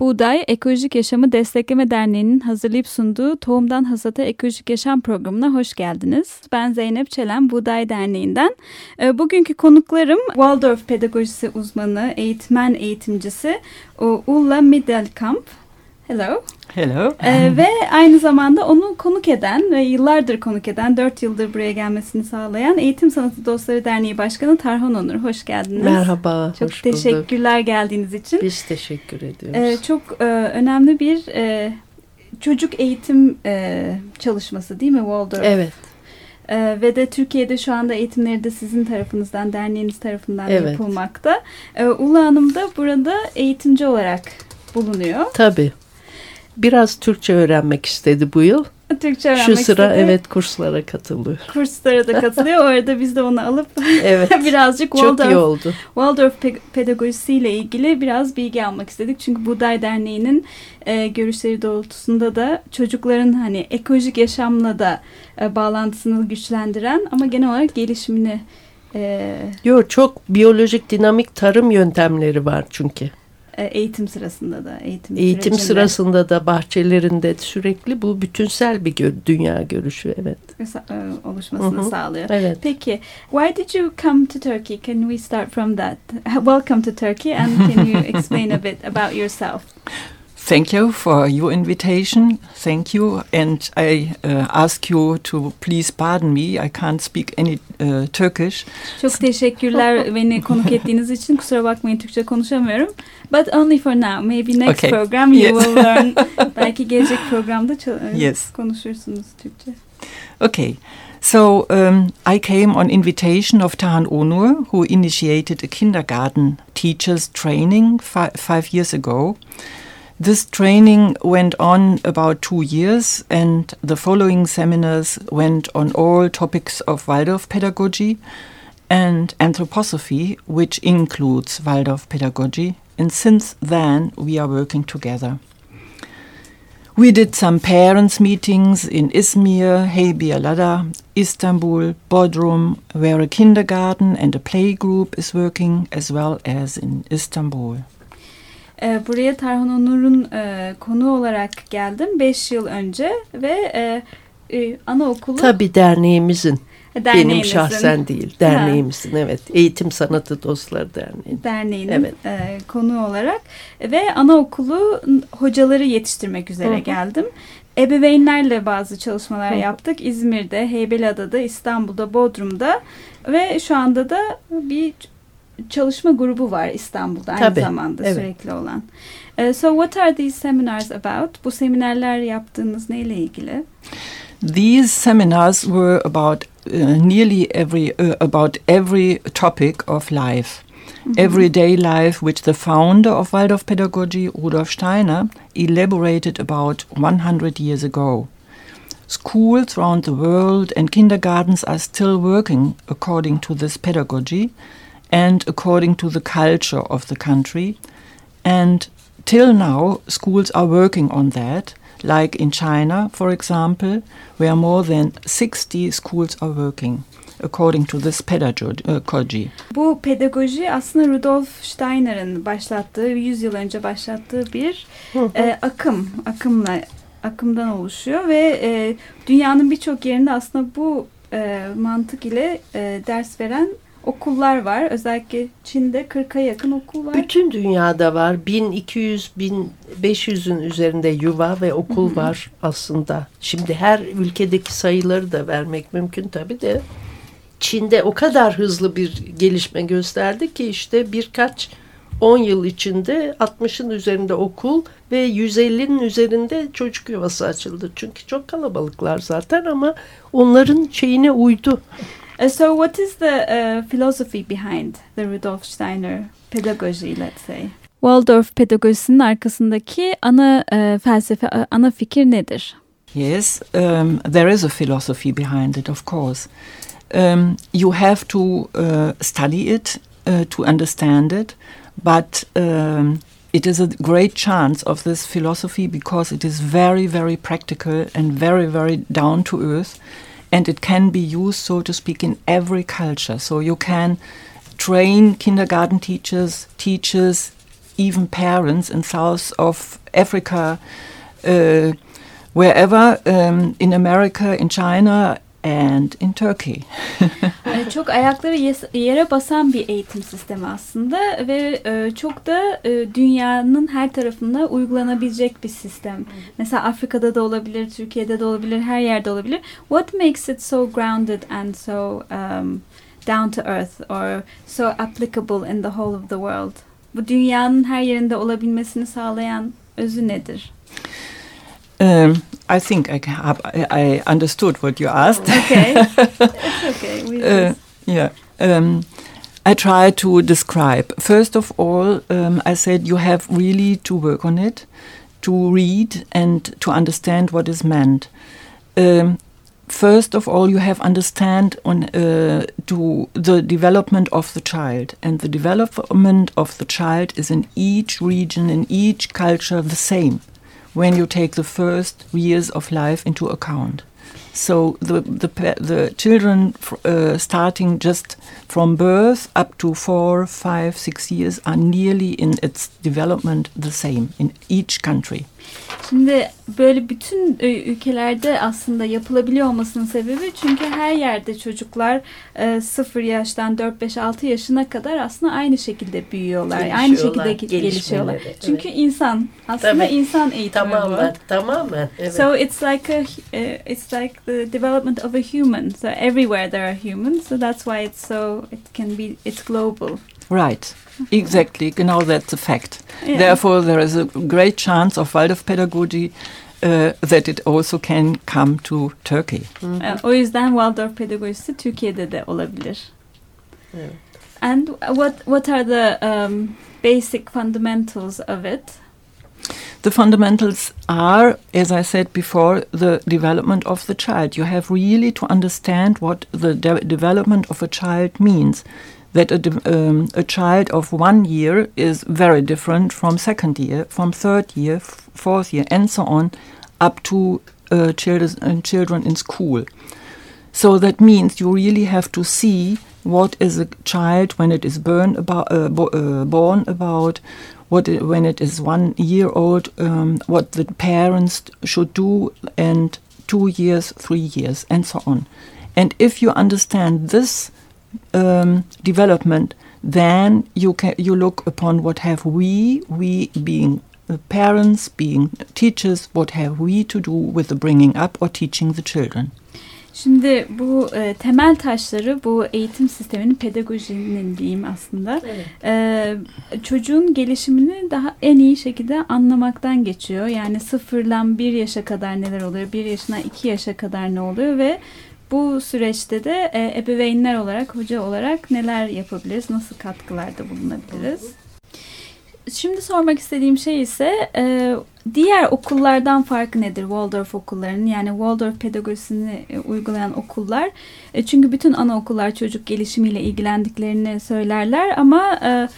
Buğday Ekolojik Yaşamı Destekleme Derneği'nin hazırlayıp sunduğu Tohumdan Hasata Ekolojik Yaşam programına hoş geldiniz. Ben Zeynep Çelen, Buğday Derneği'nden. Ee, bugünkü konuklarım Waldorf Pedagojisi uzmanı, eğitmen eğitimcisi Ulla Middelkamp. Hello. Hello. Ee, ve aynı zamanda onu konuk eden ve yıllardır konuk eden, dört yıldır buraya gelmesini sağlayan Eğitim Sanatı Dostları Derneği Başkanı Tarhan Onur. Hoş geldiniz. Merhaba. Çok hoş teşekkürler bulduk. geldiğiniz için. Biz teşekkür ediyoruz. Ee, çok e, önemli bir e, çocuk eğitim e, çalışması değil mi Waldorf? evet. E, ve de Türkiye'de şu anda eğitimleri de sizin tarafınızdan, derneğiniz tarafından Evet. yapılmakta. E, Ula Hanım da burada eğitimci olarak bulunuyor. Tabii. Biraz Türkçe öğrenmek istedi bu yıl. Türkçe öğrenmek Şu sıra istedi. evet kurslara katılıyor. Kurslara da katılıyor. Orada biz de onu alıp Evet. birazcık Çok iyi Waldorf, oldu. Waldorf pe- pedagojisiyle ilgili biraz bilgi almak istedik. Çünkü Buğday Derneği'nin e, görüşleri doğrultusunda da çocukların hani ekolojik yaşamla da e, bağlantısını güçlendiren ama genel olarak gelişimini e, Yo çok biyolojik dinamik tarım yöntemleri var çünkü. E, eğitim sırasında da eğitim, Eğitim sürecinde sırasında da bahçelerinde sürekli bu bütünsel bir gö- dünya görüşü evet. e, oluşmasını Hı hı. sağlıyor. Evet. Peki, why did you come to Turkey? Can we start from that? Welcome to Turkey and can you explain a bit about yourself? Thank you for your invitation. Thank you. And I uh, ask you to please pardon me. I can't speak any uh, Turkish. Çok teşekkürler beni konuk ettiğiniz için. Kusura bakmayın Türkçe konuşamıyorum. But only for now. Maybe next Okay. program you Yes. will learn. Belki gelecek programda Yes. konuşursunuz Türkçe. Okay. So um, I came on invitation of Tarhan Onur, who initiated a kindergarten teachers training fi- five years ago. This training went on about two years, and the following seminars went on all topics of Waldorf pedagogy and anthroposophy, which includes Waldorf pedagogy. And since then, we are working together. We did some parents' meetings in Izmir, Heybeliada, Istanbul, Bodrum, where a kindergarten and a playgroup is working, as well as in Istanbul. Ee, buraya Tarhan Onur'un e, konu olarak geldim 5 yıl önce ve e, e, anaokulu Tabii derneğimizin. Benim şahsen değil. Derneğimizin evet. Eğitim Sanatı Dostları Derneği. derneğinin Evet. e, konu olarak ve anaokulu hocaları yetiştirmek üzere Hı hı. geldim. Ebeveynlerle bazı çalışmalar Hı hı. yaptık. İzmir'de, Heybeliada'da, İstanbul'da, Bodrum'da ve şu anda da bir çalışma grubu var İstanbul'da aynı Tabii, zamanda evet. sürekli olan. So what are these seminars about? Bu seminerler yaptığınız neyle ilgili? These seminars were about uh, nearly every uh, about every topic of life. Everyday life, which the founder of Waldorf pedagogy, Rudolf Steiner, elaborated about 100 years ago. Schools around the world and kindergartens are still working according to this pedagogy and according to the culture of the country. And till now, schools are working on that, like in China, for example, where more than 60 schools are working according to this pedagogy. Uh, bu pedagoji aslında Rudolf Steiner'ın başlattığı, 100 yıl önce başlattığı bir e, akım, akımla akımdan oluşuyor ve e, dünyanın birçok yerinde aslında bu e, mantık ile e, ders veren okullar var. Özellikle Çin'de 40'a yakın okul var. Bütün dünyada var. 1200-1500'ün üzerinde yuva ve okul var aslında. Şimdi her ülkedeki sayıları da vermek mümkün tabii de. Çin'de o kadar hızlı bir gelişme gösterdi ki işte birkaç 10 yıl içinde 60'ın üzerinde okul ve 150'nin üzerinde çocuk yuvası açıldı. Çünkü çok kalabalıklar zaten ama onların şeyine uydu. Uh, so what is the uh, philosophy behind the Rudolf Steiner pedagogy, let's say? Waldorf pedagojisinin arkasındaki ana e, felsefe, ana fikir nedir? Yes, um, there is a philosophy behind it, of course. Um, you have to uh, study it uh, to understand it. but um, it is a great chance of this philosophy because it is very, very practical and very, very down to earth, and it can be used, so to speak, in every culture. So you can train kindergarten teachers, teachers, even parents in South of Africa, uh, wherever, um, in America, in China, and in Turkey. Çok ayakları yere basan bir eğitim sistemi aslında ve e, çok da e, dünyanın her tarafında uygulanabilecek bir sistem. Mesela Afrika'da da olabilir, Türkiye'de de olabilir, her yerde olabilir. What makes it so grounded and so um, down to earth or so applicable in the whole of the world? Bu dünyanın her yerinde olabilmesini sağlayan özü nedir? Um, I think I, have, I understood what you asked. Okay, it's okay. We uh, yeah. Um, I try to describe. First of all, um, I said you have really to work on it, to read and to understand what is meant. Um, first of all, you have understand on uh, to the development of the child, and the development of the child is in each region, in each culture, the same when you take the first years of life into account. So the the the children uh, starting just from birth up to four, five, six years are nearly in its development the same in each country. Şimdi böyle bütün e, ülkelerde aslında yapılabiliyor olmasının sebebi çünkü her yerde çocuklar 0 e, yaştan 4-5-6 yaşına kadar aslında aynı şekilde büyüyorlar. Aynı şekilde gelişiyorlar. Evet. Çünkü insan aslında Tabii. insan eğitimi tamamen, bu. Tamamen. Evet. So it's like a uh, it's like the development of a human. So everywhere there are humans. So that's why it's so it can be it's global. Right. Exactly. Genau that's a fact. Yeah. Therefore, there is a great chance of Waldorf pedagogy uh, that it also can come to Turkey. Mm -hmm. uh, o yüzden Waldorf pedagojisi Türkiye'de de olabilir. Yeah. And what what are the um, basic fundamentals of it? The fundamentals are, as I said before, the development of the child. You have really to understand what the de development of a child means that a, um, a child of one year is very different from second year, from third year, fourth year, and so on, up to uh, children, uh, children in school. So that means you really have to see what is a child when it is born about, uh, bo uh, born about, what it, when it is one year old, um, what the parents should do, and two years, three years, and so on. And if you understand this um, development, then you can you look upon what have we, we being parents, being teachers, what have we to do with the bringing up or teaching the children. Şimdi bu e, temel taşları bu eğitim sisteminin pedagojinin diyeyim aslında evet. e, çocuğun gelişimini daha en iyi şekilde anlamaktan geçiyor. Yani sıfırdan bir yaşa kadar neler oluyor, bir yaşına iki yaşa kadar ne oluyor ve bu süreçte de e, ebeveynler olarak, hoca olarak neler yapabiliriz, nasıl katkılarda bulunabiliriz? Şimdi sormak istediğim şey ise e, diğer okullardan farkı nedir Waldorf okullarının? Yani Waldorf pedagojisini e, uygulayan okullar. E, çünkü bütün anaokullar çocuk gelişimiyle ilgilendiklerini söylerler ama e,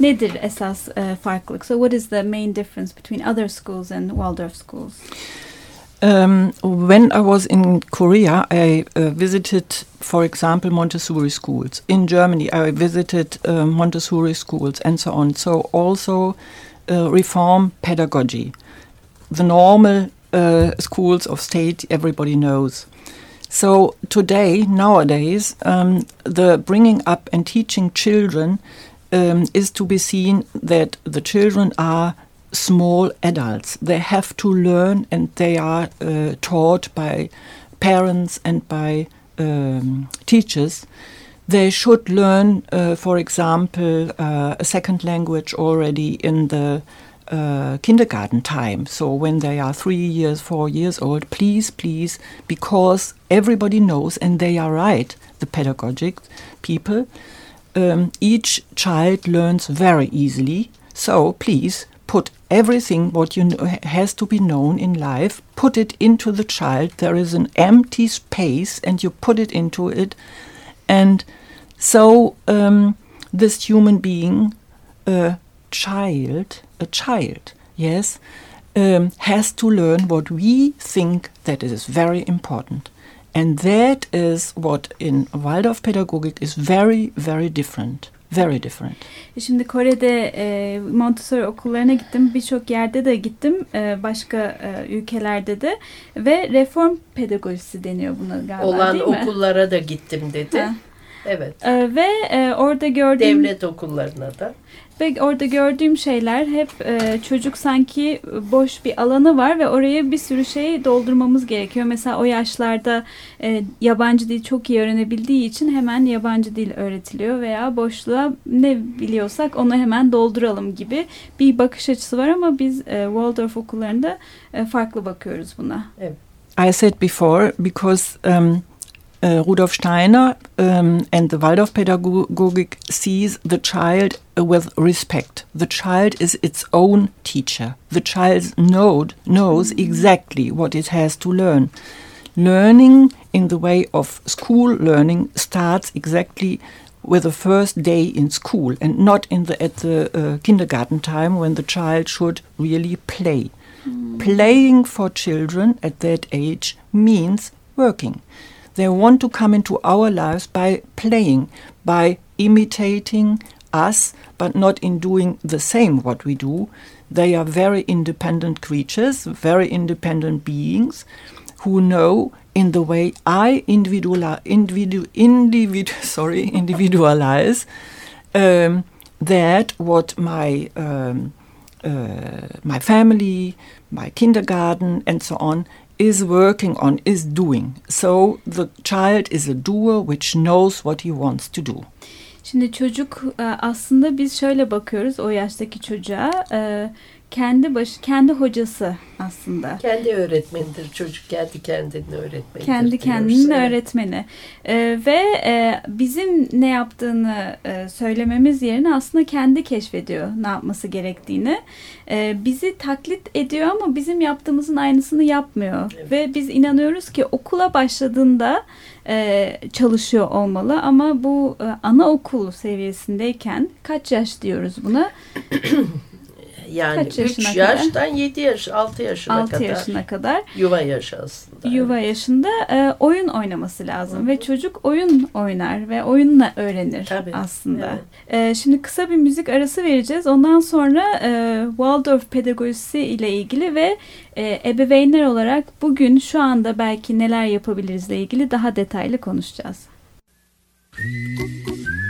nedir esas e, farklılık? So what is the main difference between other schools and Waldorf schools? Um, when I was in Korea, I uh, visited, for example, Montessori schools. In Germany, I visited uh, Montessori schools and so on. So, also uh, reform pedagogy. The normal uh, schools of state, everybody knows. So, today, nowadays, um, the bringing up and teaching children um, is to be seen that the children are small adults. They have to learn and they are uh, taught by parents and by um, teachers. They should learn, uh, for example, uh, a second language already in the uh, kindergarten time. So when they are three years, four years old, please, please, because everybody knows, and they are right, the pedagogic people, um, each child learns very easily. So please put everything what you know has to be known in life put it into the child there is an empty space and you put it into it and so um, this human being a child, a child, yes, um, has to learn what we think that is very important. And that is what in Waldorf-Pädagogik is very, very different. Very different. Şimdi Kore'de e, Montessori okullarına gittim. Birçok yerde de gittim. E, başka e, ülkelerde de. Ve reform pedagojisi deniyor buna galiba Olan değil mi? okullara da gittim dedi. Ha. Evet. E, ve e, orada gördüğüm Devlet okullarına da. Ve orada gördüğüm şeyler hep e, çocuk sanki boş bir alanı var ve oraya bir sürü şey doldurmamız gerekiyor. Mesela o yaşlarda e, yabancı dil çok iyi öğrenebildiği için hemen yabancı dil öğretiliyor veya boşluğa ne biliyorsak onu hemen dolduralım gibi bir bakış açısı var ama biz e, Waldorf okullarında e, farklı bakıyoruz buna. I said before because um, uh, Rudolf Steiner um, and the Waldorf-Pädagogik sees the child with respect. The child is its own teacher. The child know, knows exactly what it has to learn. Learning in the way of school learning starts exactly with the first day in school and not in the at the uh, kindergarten time when the child should really play. Playing for children at that age means working. They want to come into our lives by playing, by imitating us, but not in doing the same what we do. They are very independent creatures, very independent beings who know in the way I individual, individu, individu, sorry, individualize um, that what my um, uh, my family, my kindergarten, and so on is working on, is doing. So the child is a doer which knows what he wants to do. Şimdi çocuk aslında biz şöyle bakıyoruz o yaştaki çocuğa kendi baş kendi hocası aslında. Kendi öğretmenidir çocuk. Kendi kendini öğretmenidir. Kendi kendinin Evet. öğretmeni Ee, ve e, bizim ne yaptığını e, söylememiz yerine aslında kendi keşfediyor ne yapması gerektiğini. Ee, bizi taklit ediyor ama bizim yaptığımızın aynısını yapmıyor. Evet. Ve biz inanıyoruz ki okula başladığında e, çalışıyor olmalı ama bu e, anaokul seviyesindeyken kaç yaş diyoruz buna? Yani Kaç 3 yaşına kadar? yaştan 7 yaş, 6 yaşına 6 kadar yaşına kadar yuva yaşı aslında. yuva yaşında e, oyun oynaması lazım ve çocuk oyun oynar ve oyunla öğrenir Tabii, aslında. E, şimdi kısa bir müzik arası vereceğiz. Ondan sonra e, Waldorf pedagojisi ile ilgili ve e, ebeveynler olarak bugün şu anda belki neler yapabilirizle ilgili daha detaylı konuşacağız. Here's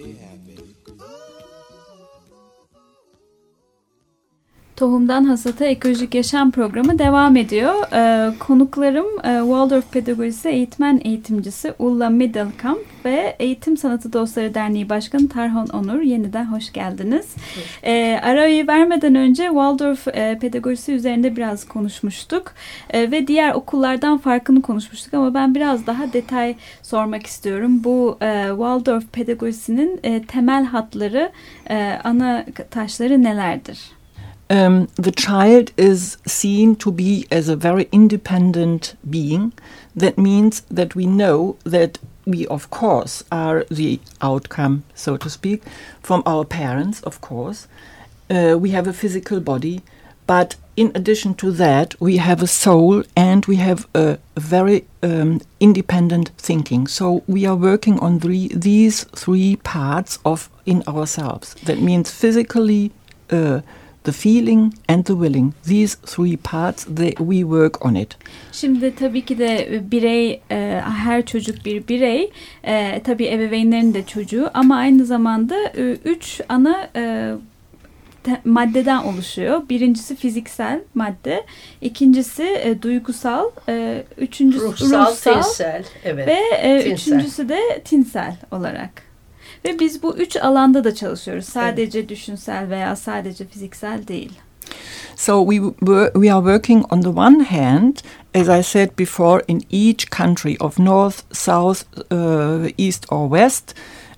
Tohumdan Hasata Ekolojik Yaşam Programı devam ediyor. Ee, konuklarım e, Waldorf Pedagojisi Eğitmen Eğitimcisi Ulla Middelkamp ve Eğitim Sanatı Dostları Derneği Başkanı Tarhan Onur. Yeniden hoş geldiniz. Ee, arayı vermeden önce Waldorf e, Pedagojisi üzerinde biraz konuşmuştuk. E, ve diğer okullardan farkını konuşmuştuk ama ben biraz daha detay sormak istiyorum. Bu e, Waldorf Pedagojisi'nin e, temel hatları, e, ana taşları nelerdir? Um, the child is seen to be as a very independent being. That means that we know that we, of course, are the outcome, so to speak, from our parents, of course. Uh, we have a physical body, but in addition to that, we have a soul and we have a, very um, independent thinking. So we are working on three, these three parts of in ourselves. That means physically. Uh, the feeling and the willing. These three parts, they, we work on it. Şimdi tabii ki de birey, e, her çocuk bir birey. E, tabii ebeveynlerin de çocuğu ama aynı zamanda e, üç ana e, te- maddeden oluşuyor. Birincisi fiziksel madde, ikincisi e, duygusal, e, üçüncüsü Ruhsal, ruhsal tinsel. Evet. ve e, tinsel. üçüncüsü de tinsel olarak. Ve biz bu üç alanda da çalışıyoruz. Sadece düşünsel veya sadece fiziksel değil. So we were, we are working on the one hand, as I said before, in each country of north, south, uh, east, or west,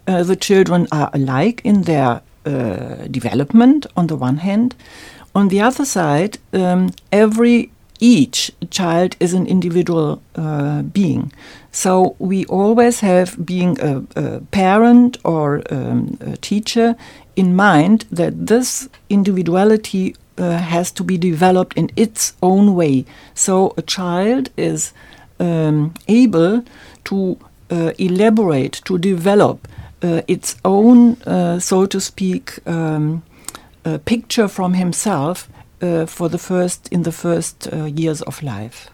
uh, the children are alike in their uh, development. On the one hand, on the other side, um, every each child is an individual uh, being. So we always have, being a, a parent or um, a teacher, in mind that this individuality uh, has to be developed in its own way. So a child is um, able to uh, elaborate, to develop uh, its own, uh, so to speak, um, picture from himself uh, for the first in the first uh, years of life.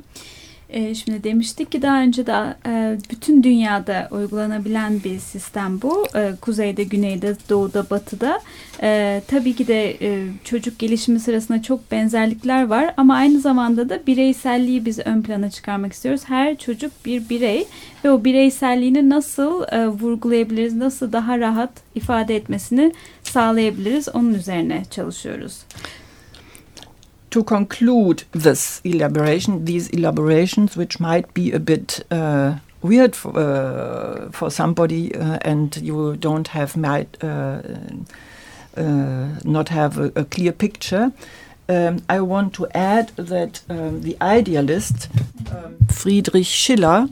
E, şimdi demiştik ki daha önce de e, bütün dünyada uygulanabilen bir sistem bu. E, kuzeyde, güneyde, doğuda, batıda. E, tabii ki de e, çocuk gelişimi sırasında çok benzerlikler var ama aynı zamanda da bireyselliği biz ön plana çıkarmak istiyoruz. Her çocuk bir birey ve o bireyselliğini nasıl e, vurgulayabiliriz, nasıl daha rahat ifade etmesini sağlayabiliriz onun üzerine çalışıyoruz. To conclude this elaboration, these elaborations, which might be a bit uh, weird for, uh, for somebody, uh, and you don't have might uh, uh, not have a, a clear picture. Um, I want to add that um, the idealist um, Friedrich Schiller,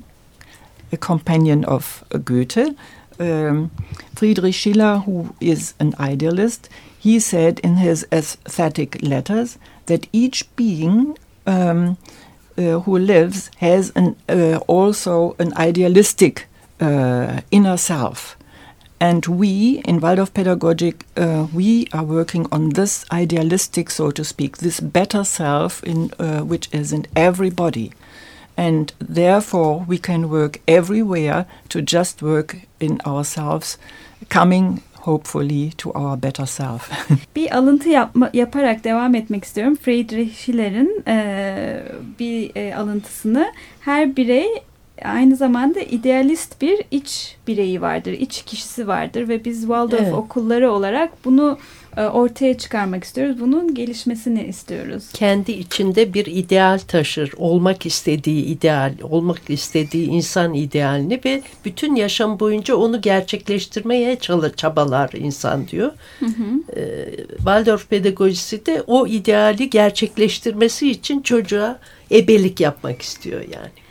a companion of uh, Goethe, um, Friedrich Schiller, who is an idealist, he said in his aesthetic letters that each being um, uh, who lives has an, uh, also an idealistic uh, inner self. And we in Waldorf Pedagogic, uh, we are working on this idealistic, so to speak, this better self in uh, which is in everybody. And therefore, we can work everywhere to just work in ourselves, coming hopefully to our better self. Bir alıntı yapma, yaparak devam etmek istiyorum. Friedrich Schiller'in e, bir e, alıntısını. Her birey aynı zamanda idealist bir iç bireyi vardır, iç kişisi vardır ve biz Waldorf Evet. okulları olarak bunu ortaya çıkarmak istiyoruz. Bunun gelişmesini istiyoruz. Kendi içinde bir ideal taşır. Olmak istediği ideal, olmak istediği insan idealini ve bütün yaşam boyunca onu gerçekleştirmeye çabalar insan diyor. Hı hı. E, Waldorf pedagojisi de o ideali gerçekleştirmesi için çocuğa ebelik yapmak istiyor yani.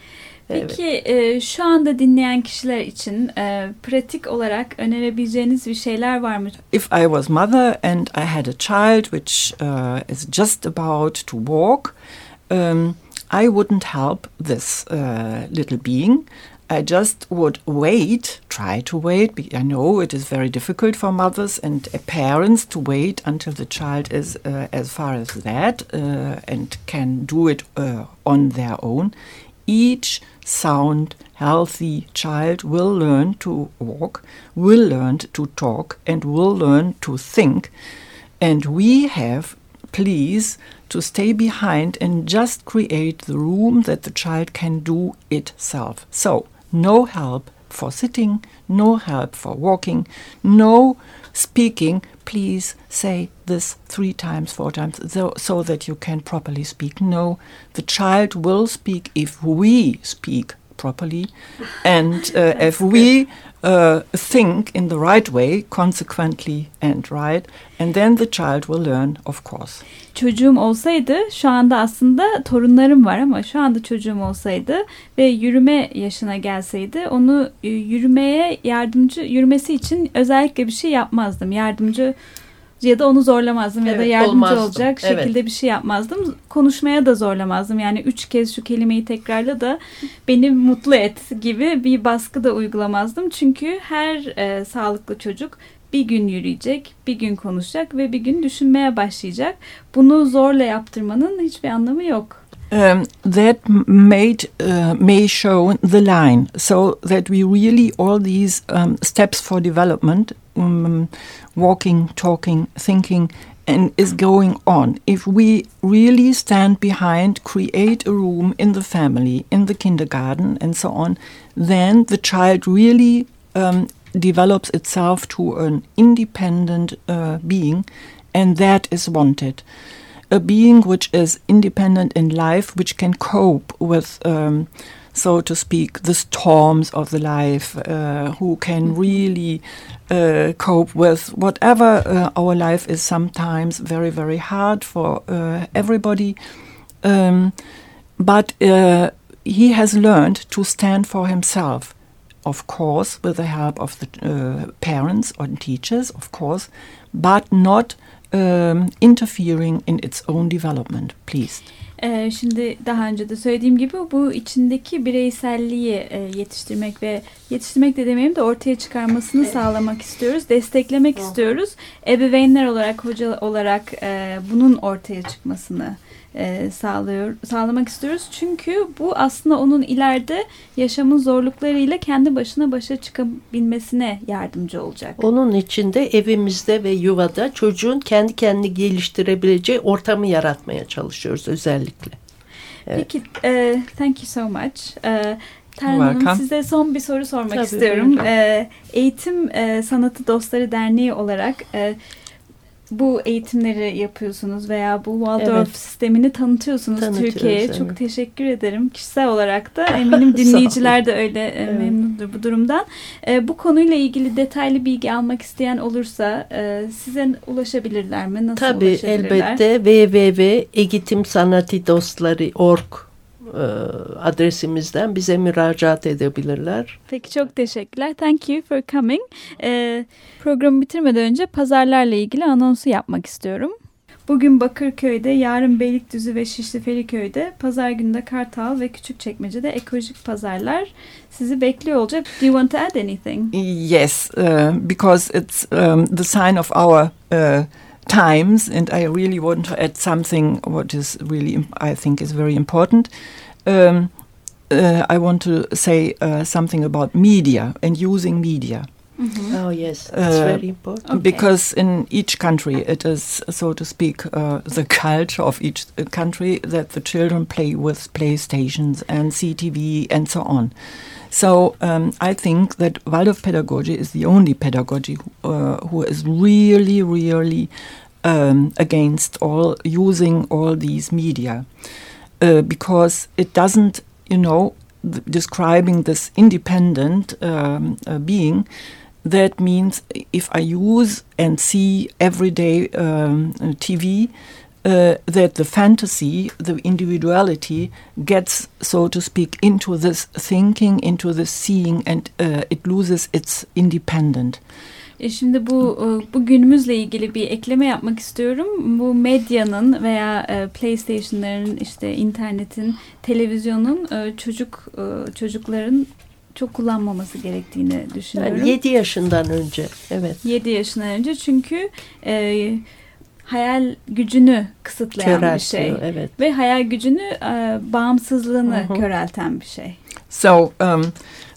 Peki e, şu anda dinleyen kişiler için e, pratik olarak önerebileceğiniz bir şeyler var mı? If I was mother and I had a child which uh, is just about to walk, um, I wouldn't help this uh, little being. I just would wait, try to wait. I know it is very difficult for mothers and parents to wait until the child is uh, as far as that uh, and can do it uh, on their own. Each sound, healthy child will learn to walk, will learn to talk, and will learn to think. And we have, please, to stay behind and just create the room that the child can do itself. So, no help for sitting, no help for walking, no speaking. Please say this three times, four times, so, so that you can properly speak. No, the child will speak if we speak properly and uh, if we uh, think in the right way, consequently and right, and then the child will learn, of course. Çocuğum olsaydı, şu anda aslında torunlarım var ama şu anda çocuğum olsaydı ve yürüme yaşına gelseydi, onu e, yürümeye yardımcı, yürümesi için özellikle bir şey yapmazdım. Yardımcı ya da onu zorlamazdım evet, ya da yardımcı olmazdım. olacak evet. şekilde bir şey yapmazdım. Konuşmaya da zorlamazdım. Yani üç kez şu kelimeyi tekrarla da beni mutlu et gibi bir baskı da uygulamazdım. Çünkü her e, sağlıklı çocuk bir gün yürüyecek, bir gün konuşacak ve bir gün düşünmeye başlayacak. Bunu zorla yaptırmanın hiçbir anlamı yok. Um, that made uh, may show the line so that we really all these um, steps for development um, walking, talking, thinking, and is going on. If we really stand behind, create a room in the family, in the kindergarten, and so on, then the child really um, develops itself to an independent uh, being, and that is wanted. A being which is independent in life, which can cope with. Um, so to speak, the storms of the life, uh, who can mm-hmm. really uh, cope with whatever uh, our life is sometimes very, very hard for uh, everybody. Um, but uh, he has learned to stand for himself, of course, with the help of the uh, parents or teachers, of course, but not um, interfering in its own development, please. Ee, şimdi daha önce de söylediğim gibi bu içindeki bireyselliği e, yetiştirmek ve yetiştirmek de demeyeyim de ortaya çıkarmasını evet. sağlamak istiyoruz, desteklemek evet. istiyoruz. Ebeveynler olarak, hoca olarak e, bunun ortaya çıkmasını e, sağlıyor, sağlamak istiyoruz. Çünkü bu aslında onun ileride yaşamın zorluklarıyla kendi başına başa çıkabilmesine yardımcı olacak. Onun içinde evimizde ve yuvada çocuğun kendi kendini geliştirebileceği ortamı yaratmaya çalışıyoruz özellikle. Evet. Peki, e, thank you so much. E, Terhan Hanım size son bir soru sormak Tabii, istiyorum. E, Eğitim e, Sanatı Dostları Derneği olarak e, bu eğitimleri yapıyorsunuz veya bu Waldorf evet. sistemini tanıtıyorsunuz Türkiye'ye. Evet. Çok teşekkür ederim. Kişisel olarak da eminim dinleyiciler de öyle e, evet. memnundur bu durumdan. E, bu konuyla ilgili detaylı bilgi almak isteyen olursa e, size ulaşabilirler mi? Nasıl Tabii ulaşabilirler? elbette www.eğitimsanatidostları.org adresimizden bize müracaat edebilirler. Peki çok teşekkürler. Thank you for coming. Ee, programı bitirmeden önce pazarlarla ilgili anonsu yapmak istiyorum. Bugün Bakırköy'de, yarın Beylikdüzü ve Şişli Feriköy'de, pazar günde Kartal ve Küçükçekmece'de ekolojik pazarlar sizi bekliyor olacak. Do you want to add anything? Yes, uh, because it's um, the sign of our uh, times, and I really want to add something what is really, I think, is very important. Um, uh, I want to say uh, something about media and using media. Oh yes, that's Uh, very important. Okay. Because in each country, it is, so to speak, uh, the culture of each uh, country that the children play with PlayStations and CTV and so on. So um, I think that Waldorf pedagogy is the only pedagogy who, uh, who is really, really um, against all using all these media, uh, because it doesn't, you know, th- describing this independent um, uh, being that means if I use and see everyday um, TV, uh, that the fantasy, the individuality gets, so to speak, into this thinking, into this seeing, and uh, it loses its independent. E, Şimdi bu e, bu günümüzle ilgili bir ekleme yapmak istiyorum. Bu medyanın veya e, PlayStation'ların işte internetin, televizyonun çocuk çocukların çok kullanmaması gerektiğini düşünüyorum. Yani 7 yaşından önce. Evet. 7 yaşından önce çünkü e, hayal gücünü kısıtlayan bir şey. Köreltiyor. Evet. Ve hayal gücünü e, bağımsızlığını Hı hı. körelten bir şey. So um,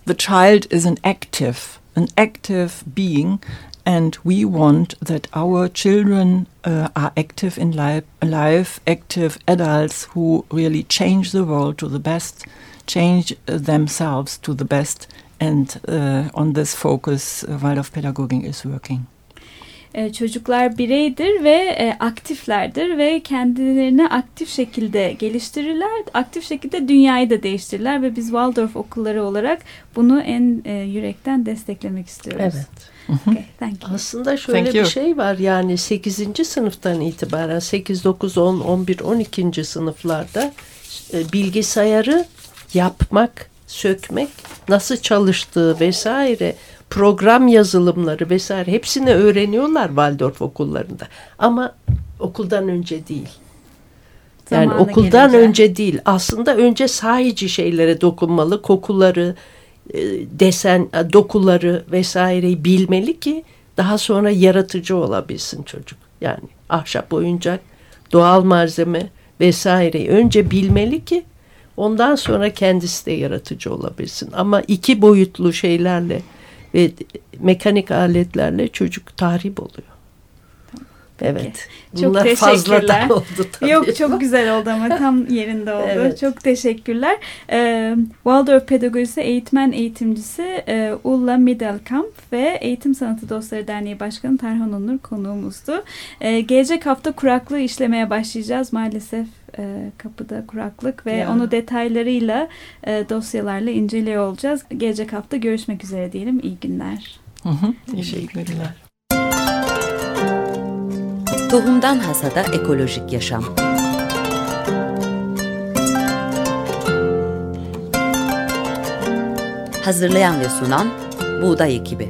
the child is an active, an active being, and we want that our children uh, are active in life, life, active adults who really change the world to the best, change uh, themselves to the best, and uh, on this focus, uh, Waldorf Pädagogik is working. E, çocuklar bireydir ve e, aktiflerdir ve kendilerini aktif şekilde geliştirirler. Aktif şekilde dünyayı da değiştirirler ve biz Waldorf okulları olarak bunu en e, yürekten desteklemek istiyoruz. Evet. Okay, thank you. Aslında şöyle Thank bir you. şey var yani 8. sınıftan itibaren 8, 9, 10, 11, 12. sınıflarda bilgisayarı yapmak, sökmek, nasıl çalıştığı vesaire program yazılımları vesaire hepsini öğreniyorlar Waldorf okullarında. Ama okuldan önce değil. Yani Zamanı okuldan gelince. önce değil. Aslında önce sahici şeylere dokunmalı. Kokuları, e, desen, e, dokuları vesaireyi bilmeli ki daha sonra yaratıcı olabilsin çocuk. Yani ahşap oyuncak, doğal malzeme vesaireyi önce bilmeli ki ondan sonra kendisi de yaratıcı olabilsin. Ama iki boyutlu şeylerle ve mekanik aletlerle çocuk tahrip oluyor. Evet. Çok Bunlar fazladan teşekkürler. oldu tabii. Yok çok güzel oldu ama tam yerinde oldu. Evet. Çok teşekkürler. Ee, Waldorf Pedagojisi eğitmen eğitimcisi e, Ulla Middelkamp ve Eğitim Sanatı Dostları Derneği Başkanı Tarhan Onur konuğumuzdu. Ee, gelecek hafta kuraklığı işlemeye başlayacağız. Maalesef e, kapıda kuraklık ve Ya. onu detaylarıyla e, dosyalarla inceliyor olacağız. Gelecek hafta görüşmek üzere diyelim. İyi günler. Teşekkürler. Tohumdan Hasada Ekolojik Yaşam Hazırlayan ve sunan Buğday Ekibi